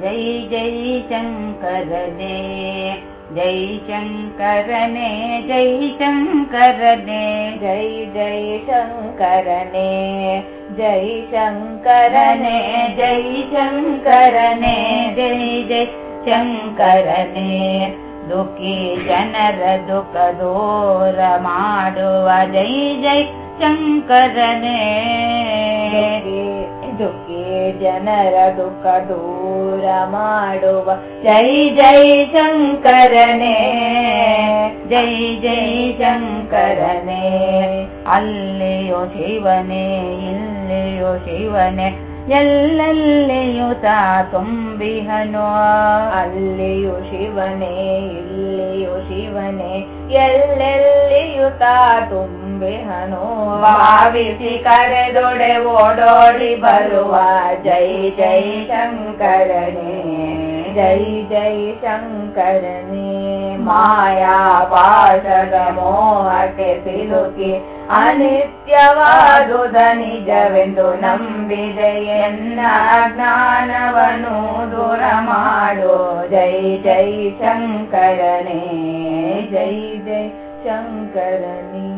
ಜೈ ಜೈ ಶಂಕರನೇ ಜೈ ಶಂಕರನೇ ಜೈ ಶಂಕರನೇ ಜೈ ಜೈ ಶಂಕರನೇ ಜೈ ಶಂಕರನೇ ಜೈ ಶಂಕರನೇ ಜೈ ಜೈ ಶಂಕರನೇ ದುಃಖಿ ಜನರ ದುಃಖ ದೂರ ಮಾಡುವ ಜೈ ಜೈ ಶಂಕರನೇ ದುಃಖಿ ಜನರ ದುಃಖ ದೂರ ಮಾಡುವ. ಜೈ ಜೈ ಶಂಕರನೇ, ಜೈ ಜೈ ಶಂಕರನೇ. ಅಲ್ಲಿಯೋ ಶಿವನೇ, ಇಲ್ಲಿಯೋ ಶಿವನೇ. ಎಲ್ಲೆಲ್ಲಿಯೂ ತಾ ತುಂಬಿಹನು. ಅಲ್ಲಿಯೂ ಶಿವನೇ, ಇಲ್ಲಿಯೂ ಶಿವನೇ. ಎಲ್ಲೆಲ್ಲಿಯೂ ತಾ ತುಂಬಿಹನು ಭಾವಿಸಿ ಕರೆದೊಡೆ ಓಡೋಡಿ ಬರುವ. ಜೈ ಜೈ ಶಂಕರನೇ, ಜೈ ಜೈ ಶಂಕರನೇ. ಮಾಯಾ ಪಾಶದ ಮೋಹಕ್ಕೆ ಸಿಲುಕಿ ಅನಿತ್ಯವಾದುದ ನಿಜವೆಂದು ನಂಬಿದೆಯನ್ನ ಜ್ಞಾನವನು ದೂರ ಮಾಡೋ. ಜೈ ಜೈ ಶಂಕರನೇ, ಜೈ ಜೈ ಶಂಕರನೇ.